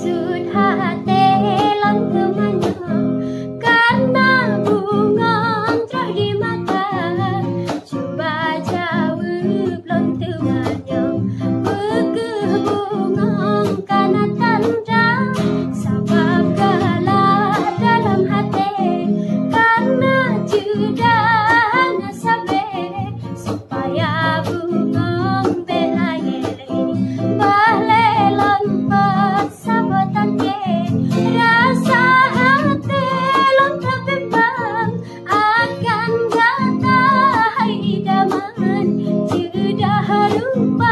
สุดหาแต you.